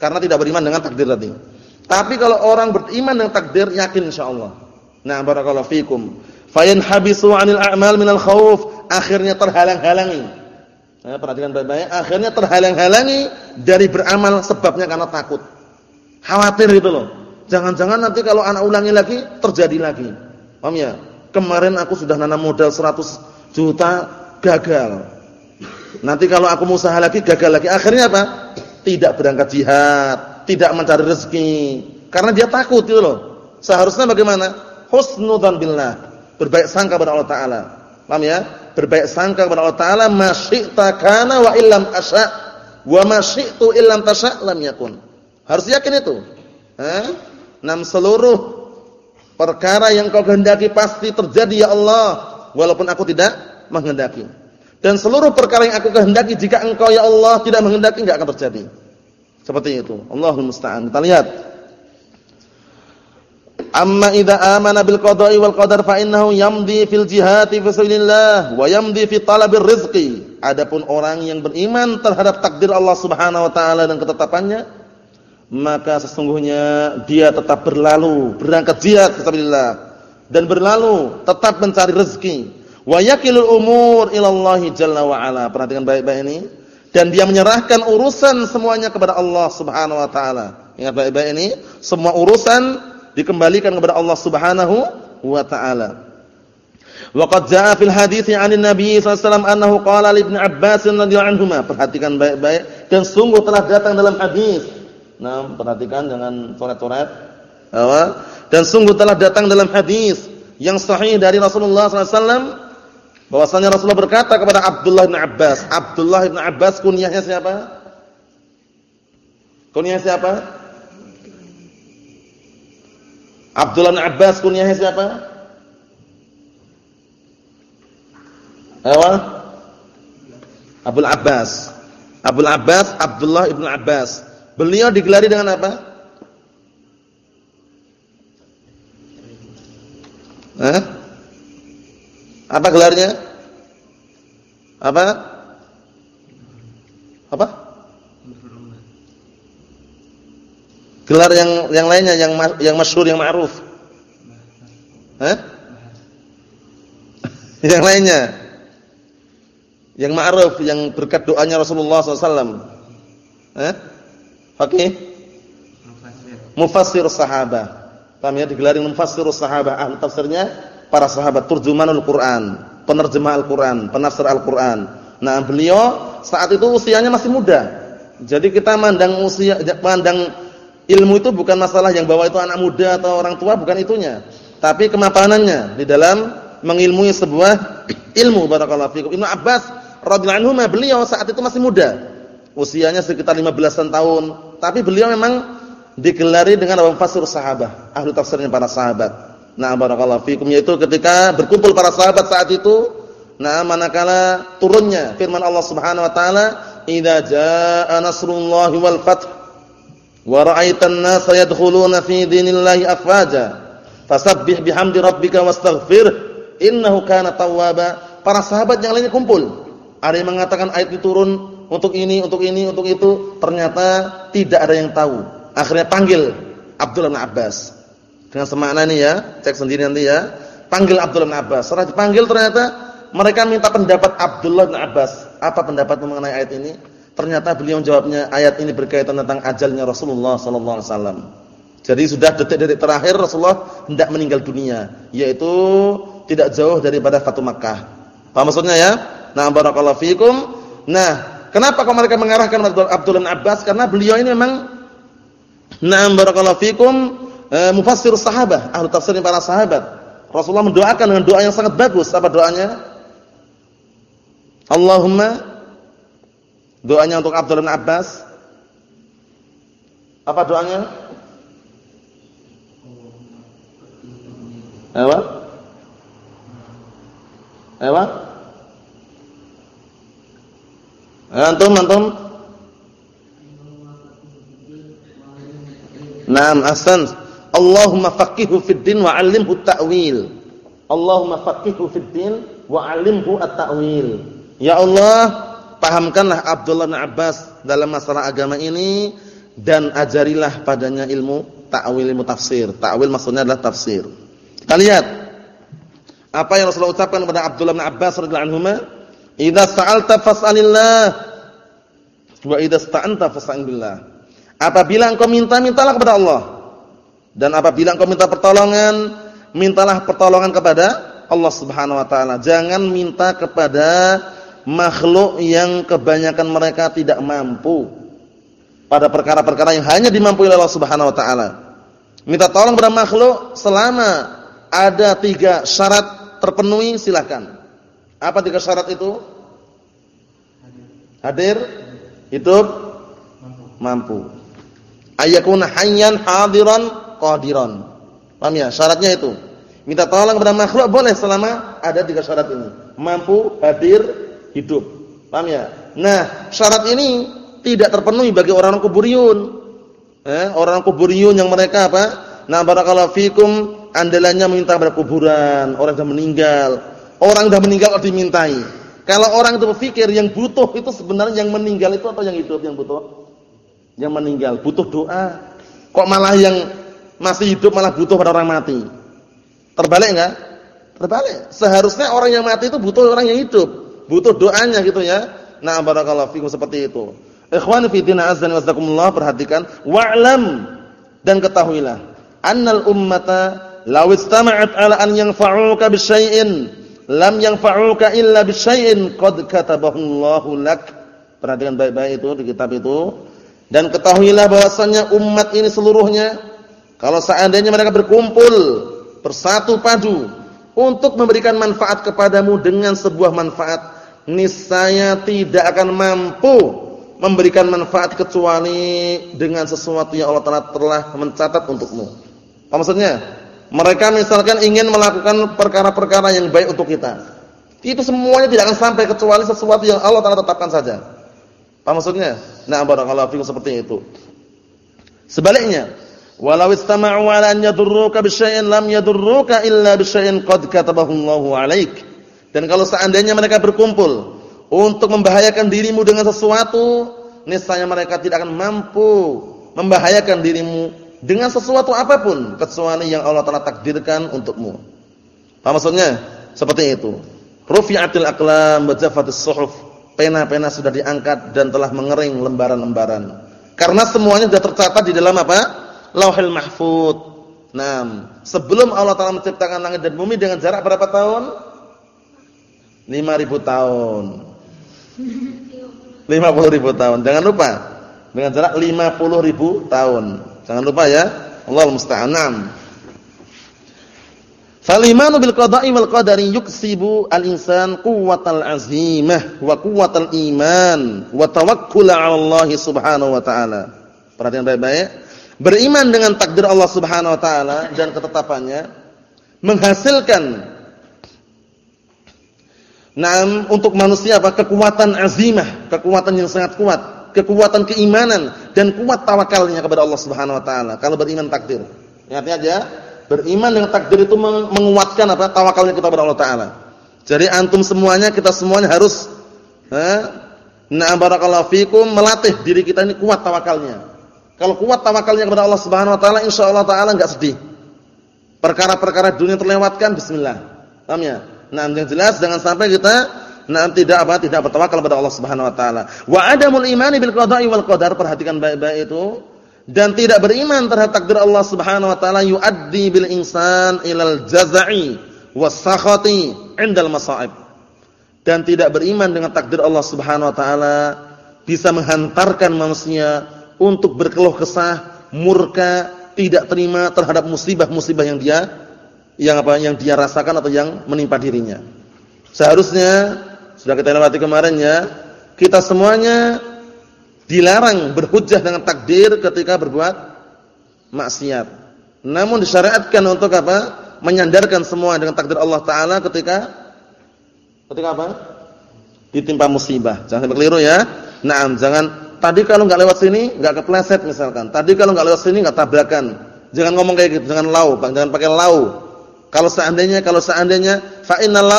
Karena tidak beriman dengan takdir tadi. Tapi kalau orang beriman dengan takdir, yakin insyaallah. Nah, barakallahu fikum. Fayanhabisu 'anil a'mal minal khauf. Akhirnya terhalang-halangi. Nah, perhatikan baik-baik. Akhirnya terhalang-halangi dari beramal sebabnya karena takut. Khawatir gitu loh. Jangan-jangan nanti kalau anak ulangi lagi terjadi lagi. Paham ya? Kemarin aku sudah nanam modal 100 juta gagal. Nanti kalau aku usaha lagi gagal lagi. Akhirnya apa? Tidak berangkat jihad, tidak mencari rezeki karena dia takut itu loh. Seharusnya bagaimana? Husnudzan billah. Berbaik sangka kepada Allah taala. Paham ya? Berbaik sangka kepada Allah taala, masyi'ta kana wa illam asya wa masyi'tu illam tasya lam yakun. Harus yakin itu. Eh? Nam seluruh perkara yang kau kehendaki pasti terjadi ya Allah walaupun aku tidak menghendaki. Dan seluruh perkara yang aku kehendaki jika engkau ya Allah tidak menghendaki enggak akan terjadi. Seperti itu. Allahul musta'an. Kita lihat. Amma idza amana bil qada'i wal qadar fa innahu yamdi fil jihati fi sabilillah wa yamdi fi talabir rizqi. Adapun orang yang beriman terhadap takdir Allah Subhanahu wa taala dan ketetapannya, maka sesungguhnya dia tetap berlalu, berangkat jihad fi sabilillah dan berlalu tetap mencari rezeki. Wa yakilul umur ila Allah jalla wa ala. Perhatikan baik-baik ini. Dan dia menyerahkan urusan semuanya kepada Allah Subhanahu wa taala. Ingat baik-baik ini, semua urusan dikembalikan kepada Allah Subhanahu wa taala. Wa qad jaa fil hadits 'an Nabi sallallahu annahu qala li Ibnu Abbas radhiyallahu anhuma. Perhatikan baik-baik dan sungguh telah datang dalam hadis. Nah, perhatikan jangan coret-coret. Dan sungguh telah datang dalam hadis yang sahih dari Rasulullah sallallahu alaihi wasallam bahwasanya Rasulullah berkata kepada Abdullah bin Abbas, Abdullah bin Abbas kunyahnya siapa? Kunyah siapa? Abdullah bin Abbas kunyahnya siapa? Apa? Abdul Abbas. Abdul Abbas, Abdullah ibn Abbas. Beliau digelari dengan apa? Hah? Apa gelarnya? Apa? Apa? Gelar yang yang lainnya yang yang masyhur yang ma'ruf. Hah? yang lainnya. Yang ma'ruf yang berkat doanya Rasulullah SAW. Eh? Oke. Mufassir sahabah. Paham ya digelari mufassir sahabah. Ahli tafsirnya para sahabat turjumanul Quran, penerjemah Al-Quran, penafsir Al-Quran. Nah, beliau saat itu usianya masih muda. Jadi kita mandang usia mandang Ilmu itu bukan masalah yang bawa itu anak muda atau orang tua, bukan itunya. Tapi kemapanannya di dalam mengilmui sebuah ilmu barakallahu fikum. Ibnu Abbas radhiyallahu anhu beliau saat itu masih muda. Usianya sekitar 15-an tahun, tapi beliau memang digelari dengan apa fasir sahabat, ahli tafsirnya para sahabat. Nah, barakallahu fikum yaitu ketika berkumpul para sahabat saat itu, nah manakala turunnya firman Allah Subhanahu wa taala, "Idza jaa nasrullahi wal fath" wa ra'aitan nasa yadkhuluna fi dinillahi afwaja fasabbih bihamdi rabbika wastaghfir innahu kana tawwaba para sahabat yang lainnya kumpul. Ada yang mengatakan ayat itu turun untuk ini untuk ini untuk itu. Ternyata tidak ada yang tahu. Akhirnya panggil Abdullah bin Abbas. Dengan semakna ini ya cek sendiri nanti ya. Panggil Abdullah bin Abbas. Setelah dipanggil ternyata mereka minta pendapat Abdullah bin Abbas. Apa pendapat mengenai ayat ini Ternyata beliau menjawabnya ayat ini berkaitan tentang ajalnya Rasulullah sallallahu alaihi wasallam. Jadi sudah detik-detik terakhir Rasulullah hendak meninggal dunia, yaitu tidak jauh daripada Fatu Makkah. Apa maksudnya ya? Nah, barakallahu fikum. Nah, kenapa kok mereka mengarahkan Abdullah bin Abbas? Karena beliau ini memang Nah, barakallahu fikum eh, mufassir sahabat, ahli tafsir para sahabat. Rasulullah mendoakan dengan doa yang sangat bagus. Apa doanya? Allahumma Doanya untuk Abdullah bin Abbas. Apa doanya? Apa? Apa? Antum, antum. Naam, ahsan. Allahumma faqihhu fid din wa 'allimhu at-ta'wil. Allahumma faqihhu fid din wa 'allimhu at-ta'wil. Ya Allah, pahamkanlah Abdullah bin Abbas dalam masalah agama ini dan ajarilah padanya ilmu ta'wil ilmu tafsir. Ta'wil maksudnya adalah tafsir. Kita lihat apa yang Rasulullah ucapkan kepada Abdullah bin Abbas radhiyallahu anhu, "Idza sa'alta fas'alillah wa idza sta'anta fasta'in billah." Apabila engkau minta, mintalah kepada Allah. Dan apabila engkau minta pertolongan, mintalah pertolongan kepada Allah Subhanahu wa taala. Jangan minta kepada makhluk yang kebanyakan mereka tidak mampu pada perkara-perkara yang hanya dimampu oleh Allah Subhanahu wa taala. Minta tolong pada makhluk selama ada tiga syarat terpenuhi silakan. Apa tiga syarat itu? Hadir, hidup, mampu. Ayakuna hayyan hadiran qadiran. Paham ya? Syaratnya itu. Minta tolong kepada makhluk boleh selama ada tiga syarat ini. Mampu, hadir, hidup. Paham ya? Nah, syarat ini tidak terpenuhi bagi orang-orang kuburiyun. Eh, orang kuburiyun yang mereka apa? Nah, barakallahu fikum andalannya meminta pada kuburan, orang sudah meninggal. Orang sudah meninggal kok dimintai. Kalau orang itu berpikir yang butuh itu sebenarnya yang meninggal itu atau yang hidup yang butuh? Yang meninggal butuh doa. Kok malah yang masih hidup malah butuh pada orang mati? Terbalik enggak? Terbalik. Seharusnya orang yang mati itu butuh orang yang hidup, butuh doanya gitu ya. Nah, barakallahu fikum seperti itu. Ikhwan fi din azan wasakumullah perhatikan wa'lam dan ketahuilah annal ummata law istama'at ala an yanfa'uka bisyai'in lam yanfa'uka illa bisyai'in qad katabahu Allahu lak. Perhatikan baik-baik itu di kitab itu. Dan ketahuilah bahwasanya umat ini seluruhnya kalau seandainya mereka berkumpul bersatu padu untuk memberikan manfaat kepadamu dengan sebuah manfaat niscaya tidak akan mampu memberikan manfaat kecuali dengan sesuatu yang Allah Taala telah mencatat untukmu. Apa maksudnya? Mereka misalkan ingin melakukan perkara-perkara yang baik untuk kita. Itu semuanya tidak akan sampai kecuali sesuatu yang Allah Taala tetapkan saja. Apa maksudnya? Nah, barakallahu fikum seperti itu. Sebaliknya, walau istama'u 'ala an yadurruka lam yadurruka illa bisyai'in qad katabahu Allahu 'alaik. Dan kalau seandainya mereka berkumpul untuk membahayakan dirimu dengan sesuatu, niscaya mereka tidak akan mampu membahayakan dirimu dengan sesuatu apa pun kecuali yang Allah telah takdirkan untukmu. Apa maksudnya? Seperti itu. Rufi'atil aqlam wa jaffatis suhuf. Pena-pena sudah diangkat dan telah mengering lembaran-lembaran. Karena semuanya sudah tercatat di dalam apa? Lauhil Mahfuz. Nah, sebelum Allah Taala menciptakan langit dan bumi dengan jarak berapa tahun? 5000 tahun. 50 ribu tahun. Jangan lupa. Dengan jarak 50 ribu tahun. Jangan lupa ya. Allah musta'an. Falimanu bil qada'i wal qadari yuksibu al-insan quwwatal azimah wa quwwatal iman wa tawakkul 'ala Allah Subhanahu wa taala. Perhatian baik-baik. Beriman dengan takdir Allah Subhanahu wa taala dan ketetapannya menghasilkan Nah, untuk manusia apa? Kekuatan azimah, kekuatan yang sangat kuat, kekuatan keimanan dan kuat tawakalnya kepada Allah Subhanahu wa taala kalau beriman takdir. Ingat aja, beriman dengan takdir itu menguatkan apa? tawakalnya kita kepada Allah taala. Jadi antum semuanya, kita semuanya harus ha? Nah, barakallahu fikum melatih diri kita ini kuat tawakalnya. Kalau kuat tawakalnya kepada Allah Subhanahu wa taala, insyaallah taala enggak sedih. Perkara-perkara dunia terlewatkan bismillah. Paham ya? Nah, yang jelas jangan sampai kita nah tidak apa tidak bertawakal kepada Allah Subhanahu wa taala. Wa adamul imani bil qada'i wal qadar, perhatikan baik-baik itu. Dan tidak beriman terhadap takdir Allah Subhanahu wa taala yuaddi bil insan ilal jaza'i was sakhati 'indal masa'ib. Dan tidak beriman dengan takdir Allah Subhanahu wa taala bisa menghantarkan manusia untuk berkeluh kesah, murka, tidak terima terhadap musibah-musibah yang dia yang apa yang dia rasakan atau yang menimpa dirinya. Seharusnya sudah kita lewati kemarin ya, kita semuanya dilarang berhujjah dengan takdir ketika berbuat maksiat. Namun disyariatkan untuk apa? Menyandarkan semua dengan takdir Allah taala ketika ketika apa? Ditimpa musibah. Jangan sampai keliru ya. Naam, jangan tadi kalau enggak lewat sini enggak kepleset misalkan. Tadi kalau enggak lewat sini enggak tabrakan. Jangan ngomong kayak gitu, jangan lau. Jangan pakai lau. Kalau seandainya kalau seandainya fa innal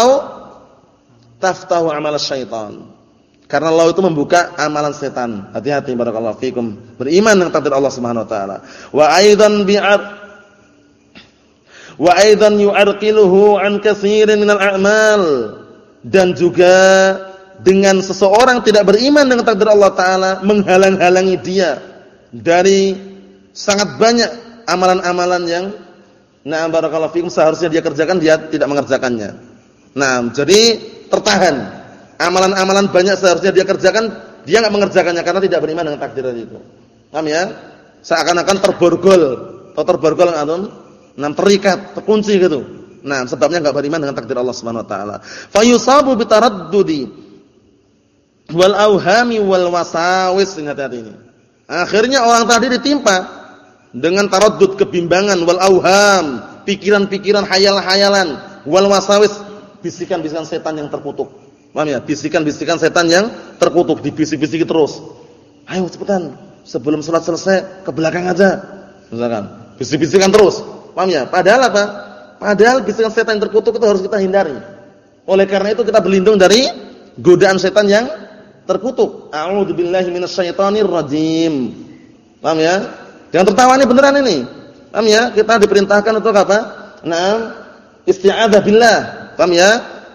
taftahu amal syaitan. Karena law itu membuka amalan setan. Hati-hati barakallahu fikum. Beriman dengan takdir Allah Subhanahu wa taala. Wa aidan bi'ar wa aidan yu'arqiluhu an katsirin minal a'mal. Dan juga dengan seseorang tidak beriman dengan takdir Allah taala menghalang-halangi dia dari sangat banyak amalan-amalan yang Nah, barakallahu fikum seharusnya dia kerjakan dia tidak mengerjakannya. Nah, jadi tertahan. Amalan-amalan banyak seharusnya dia kerjakan, dia enggak mengerjakannya karena tidak beriman dengan takdir itu. Paham ya? Seakan-akan terborgol atau terborgol antum, nah terikat, terkunci gitu. Nah, sebabnya enggak beriman dengan takdir Allah Subhanahu wa taala. Fa yusabu bitaraddudi wal auhami wal wasawis ingat hati ini. Akhirnya orang tadi ditimpa dengan taraddud kebimbangan wal auham, pikiran-pikiran hayal-hayalan, wal wasawis, bisikan-bisikan setan yang terkutuk. Paham ya? Bisikan-bisikan setan yang terkutuk, dibisik-bisiki terus. Ayo cepetan, sebelum sholat selesai ke belakang aja. Misalkan, bisik-bisikan terus. Paham ya? Padahal apa? Padahal bisikan setan yang terkutuk itu harus kita hindari. Oleh karena itu kita berlindung dari godaan setan yang terkutuk. A'udzubillahi minasyaitonir rajim. Paham ya? Jangan tertawa ini beneran ini. Paham ya? Kita diperintahkan untuk apa? Nah, isti'adzah billah. Paham ya?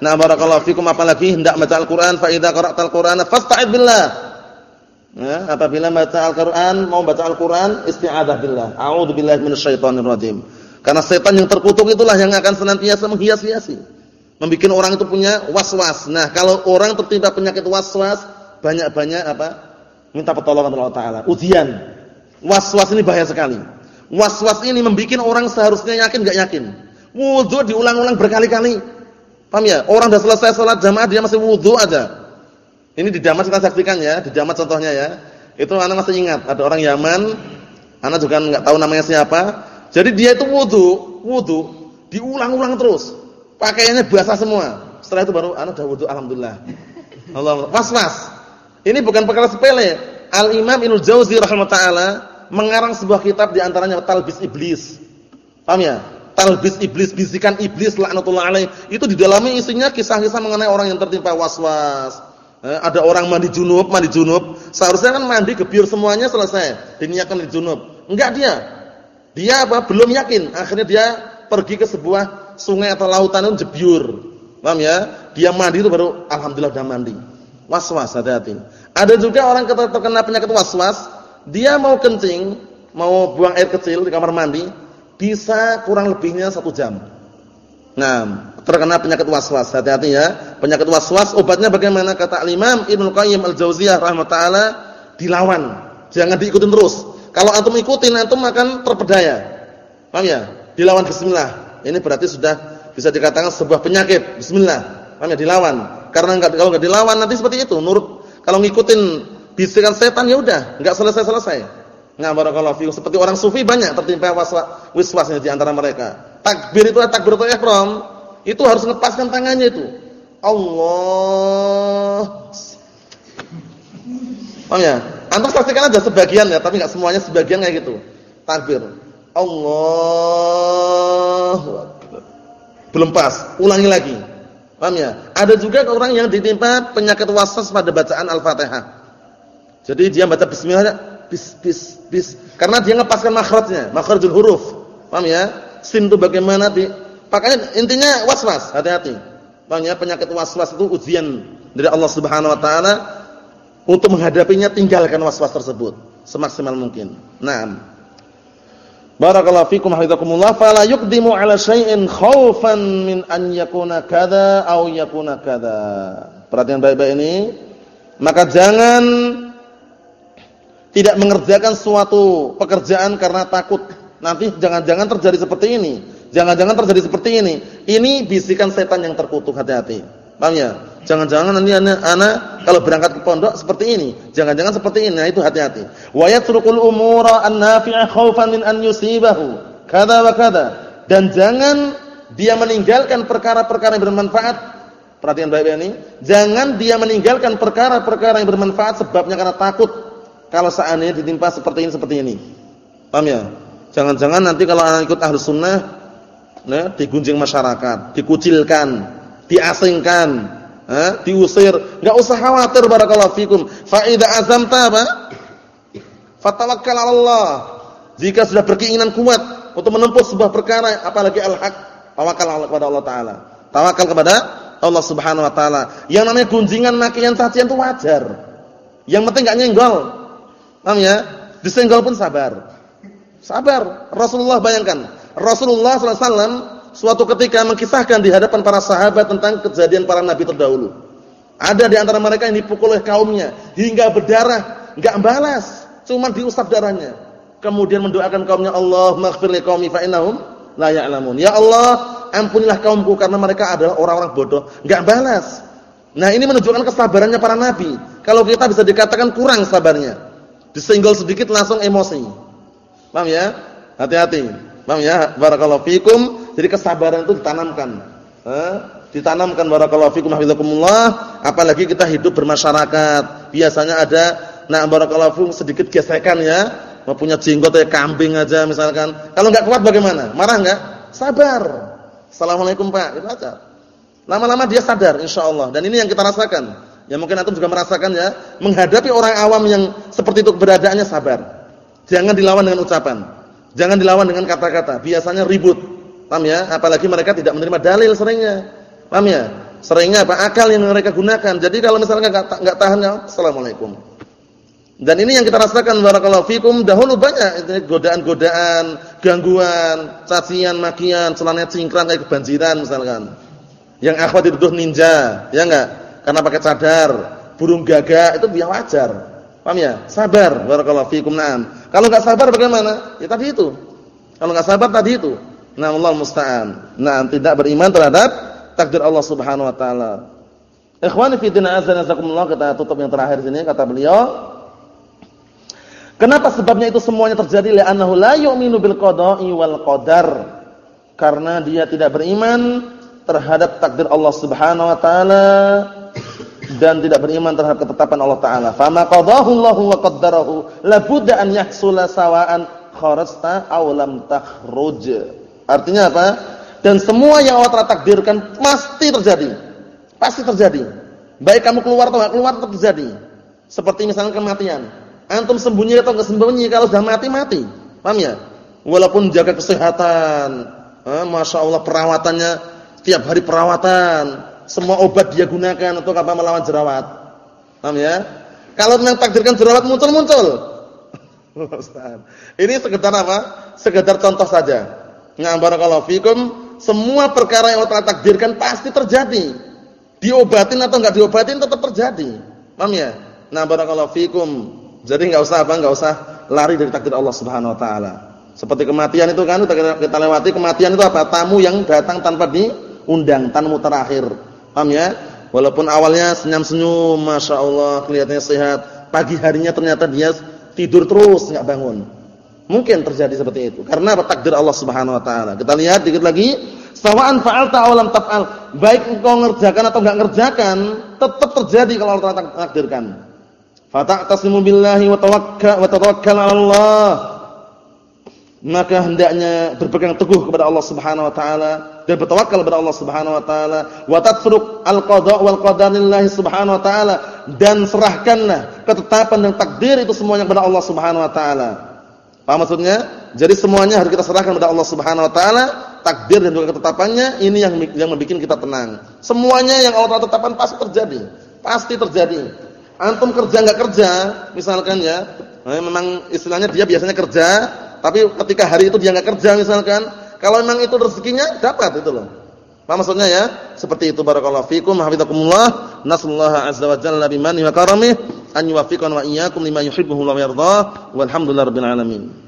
Nah, barakallahu fikum apalagi hendak baca Al-Qur'an fa idza qara'tal Qur'ana fasta'id billah. Ya, apabila baca Al-Qur'an, mau baca Al-Qur'an, isti'adzah billah. A'udzu billahi minasyaitonir rajim. Karena setan yang terkutuk itulah yang akan senantiasa menghias-hiasi. Membikin orang itu punya was-was. Nah, kalau orang tertimpa penyakit was-was, banyak-banyak apa? Minta pertolongan Allah taala. Ujian. Was-was ini bahaya sekali. Was-was ini membikin orang seharusnya yakin enggak yakin. Wudu diulang-ulang berkali-kali. Paham ya? Orang sudah selesai salat jamaah dia masih wudu aja. Ini di Damas kita saksikan ya, di Damas contohnya ya. Itu anak masih ingat, ada orang Yaman, anak juga enggak tahu namanya siapa. Jadi dia itu wudu, wudu diulang-ulang terus. Pakaiannya basah semua. Setelah itu baru anak sudah wudu alhamdulillah. Allah was-was. Ini bukan perkara sepele. Al-Imam Ibnu Jauzi rahimahutaala mengarang sebuah kitab di antaranya Talbis Iblis. Paham ya? Talbis Iblis, bisikan iblis laknatullah alaih. Itu di dalamnya isinya kisah-kisah mengenai orang yang tertimpa was-was Eh, ada orang mandi junub, mandi junub, seharusnya kan mandi gebyur semuanya selesai, diniatkan di junub. Enggak dia. Dia apa? Belum yakin. Akhirnya dia pergi ke sebuah sungai atau lautan itu jebyur. Paham ya? Dia mandi itu baru alhamdulillah sudah mandi. Was-was hati-hati. Ada juga orang terkena penyakit was-was, dia mau kencing, mau buang air kecil di kamar mandi, bisa kurang lebihnya satu jam. Nah, terkena penyakit waswas. Hati-hati ya. Penyakit waswas obatnya bagaimana? Kata Imam Ibnu Qayyim Al-Jauziyah rahimahutaala dilawan. Jangan diikutin terus. Kalau antum ikutin antum akan terpedaya. Paham ya? Dilawan bismillah. Ini berarti sudah bisa dikatakan sebuah penyakit. Bismillah. Paham ya? Dilawan. Karena enggak kalau enggak dilawan nanti seperti itu. Nurut kalau ngikutin bisikan setan ya udah, enggak selesai-selesai. Nah, barakallahu fiikum. Seperti orang sufi banyak tertimpa waswasnya di antara mereka. Takbir itu takbiratul ihram, itu harus lepaskan tangannya itu. Allah. Oh ya? Antum pastikan aja sebagian ya, tapi enggak semuanya sebagian kayak gitu. Takbir. Allah. Belum pas, ulangi lagi. Paham ya? Ada juga orang yang ditimpa penyakit waswas pada bacaan Al-Fatihah. Jadi dia baca bismillah bis bis bis karena dia ngepaskan makhrajnya, makhrajul huruf. Paham ya? Sin itu bagaimana di Pakainya intinya was-was, hati-hati. Paham ya? Penyakit was-was itu ujian dari Allah Subhanahu wa taala untuk menghadapinya tinggalkan was-was tersebut semaksimal mungkin. Naam. Barakallahu fikum hafizakumullah fala yuqdimu ala syai'in khaufan min an yakuna kadza aw yakuna kadza. Perhatian baik-baik ini. Maka jangan tidak mengerjakan suatu pekerjaan karena takut nanti jangan-jangan terjadi seperti ini. Jangan-jangan terjadi seperti ini. Ini bisikan setan yang terkutuk hati-hati. Paham ya? Jangan-jangan nanti anak, anak kalau berangkat ke pondok seperti ini. Jangan-jangan seperti ini. Nah, itu hati-hati. Wa yatrukul umura an-nafi'a khaufan min an yusibahu. Kada wa kada. Dan jangan dia meninggalkan perkara-perkara yang bermanfaat. Perhatian baik-baik ini. Jangan dia meninggalkan perkara-perkara yang bermanfaat sebabnya karena takut kalau seandainya ditimpa seperti ini seperti ini. Paham ya? Jangan-jangan nanti kalau anak ikut ahlu sunnah, nah, digunjing masyarakat, dikucilkan, diasingkan, eh, diusir. Enggak usah khawatir barakallahu fikum. Fa idza azamta apa? Fatawakkal Allah. Jika sudah berkeinginan kuat untuk menempuh sebuah perkara, apalagi al-haq, tawakal kepada Allah taala. Tawakal kepada Allah Subhanahu wa taala. Yang namanya gunjingan, makian, cacian itu wajar. Yang penting enggak nyenggol. Paham ya? Disenggol pun sabar. Sabar. Rasulullah bayangkan, Rasulullah SAW suatu ketika mengkisahkan di hadapan para sahabat tentang kejadian para nabi terdahulu. Ada di antara mereka yang dipukul oleh kaumnya hingga berdarah, enggak balas, cuma diusap darahnya. Kemudian mendoakan kaumnya, Allah maghfir li qaumi fa innahum la ya'lamun. Ya Allah, ampunilah kaumku karena mereka adalah orang-orang bodoh, enggak balas. Nah, ini menunjukkan kesabarannya para nabi. Kalau kita bisa dikatakan kurang sabarnya. Disenggol sedikit langsung emosi. Paham ya? Hati-hati. Paham ya? Barakallahu fikum. Jadi kesabaran itu ditanamkan. Eh? Ditanamkan barakallahu fikum hafizakumullah, apalagi kita hidup bermasyarakat. Biasanya ada nah barakallahu fikum sedikit gesekan ya, mau punya jenggot kayak kambing aja misalkan. Kalau enggak kuat bagaimana? Marah enggak? Sabar. Assalamualaikum Pak, itu aja. Lama-lama dia sadar insyaallah dan ini yang kita rasakan. Ya mungkin antum juga merasakan ya, menghadapi orang awam yang seperti itu keberadaannya sabar. Jangan dilawan dengan ucapan. Jangan dilawan dengan kata-kata. Biasanya ribut. Paham ya? Apalagi mereka tidak menerima dalil seringnya. Paham ya? Seringnya apa? Akal yang mereka gunakan. Jadi kalau misalnya enggak tahan ya, assalamualaikum. Dan ini yang kita rasakan barakallahu fikum dahulu banyak godaan-godaan, gangguan, cacian, makian, celana cingkrang kayak kebanjiran misalkan. Yang akhwat dituduh ninja, ya enggak? Karena pakai cadar, burung gagak itu biar wajar. Paham ya? Sabar barakallahu fikum. Naam. Kalau enggak sabar bagaimana? Ya tadi itu. Kalau enggak sabar tadi itu. Nah, Allah musta'an. Nah, tidak beriman terhadap takdir Allah Subhanahu wa taala. Ikhwani fi din azza kita tutup yang terakhir sini kata beliau Kenapa sebabnya itu semuanya terjadi? Li'annahu la yu'minu bil qada'i wal qadar. Karena dia tidak beriman terhadap takdir Allah Subhanahu wa taala dan tidak beriman terhadap ketetapan Allah taala. Fama qadahu Allahu wa qaddarahu la budda an yahsula sawa'an kharasta aw lam. Artinya apa? Dan semua yang Allah telah takdirkan pasti terjadi. Pasti terjadi. Baik kamu keluar atau enggak keluar tetap terjadi. Seperti misalnya kematian Antum sembunyi atau enggak sembunyi kalau sudah mati mati. Paham ya? Walaupun jaga kesehatan, eh, masya Allah perawatannya tiap hari perawatan, semua obat dia gunakan untuk apa melawan jerawat. Paham ya? Kalau memang takdirkan jerawat muncul-muncul. Ini sekedar apa? Sekedar contoh saja. Nah, barakallahu fikum, semua perkara yang Allah takdirkan pasti terjadi. Diobatin atau enggak diobatin tetap terjadi. Paham ya? Nah, barakallahu fikum. Jadi enggak usah apa? Enggak usah lari dari takdir Allah Subhanahu wa taala. Seperti kematian itu kan kita lewati kematian itu apa? Tamu yang datang tanpa diundang, tamu terakhir. Paham ya? Walaupun awalnya senyum-senyum, Masya Allah kelihatannya sehat, pagi harinya ternyata dia tidur terus enggak bangun. Mungkin terjadi seperti itu. Karena? Takdir Allah Subhanahu wa taala. Kita lihat dikit lagi, sawa'an fa'alta aw lam taf'al. Baik engkau ngerjakan atau enggak ngerjakan, tetap terjadi kalau Allah takdirkan. Fata'tasimu billahi wa tawakkal wa tawakkal 'ala Allah. Maka hendaknya berpegang teguh kepada Allah Subhanahu wa taala dan bertawakal kepada Allah Subhanahu wa taala. Wa tatruq al-qada' wal qadar lillahi Subhanahu wa taala dan serahkanlah ketetapan dan takdir itu semuanya kepada Allah Subhanahu wa taala. Paham maksudnya? Jadi semuanya harus kita serahkan kepada Allah Subhanahu wa taala, takdir dan juga ketetapannya ini yang yang membuat kita tenang. Semuanya yang Allah tetapkan pasti terjadi. Pasti terjadi. Antum kerja enggak kerja, misalkan ya, nah, memang istilahnya dia biasanya kerja, tapi ketika hari itu dia enggak kerja misalkan, kalau memang itu rezekinya dapat itu loh. Apa maksudnya ya? Seperti itu barakallahu fikum, hafizakumullah, nasallahu azza wa jalla bimani wa karamih an yuwaffiqana wa iyyakum lima yuhibbuhu wa yardah, walhamdulillahirabbil alamin.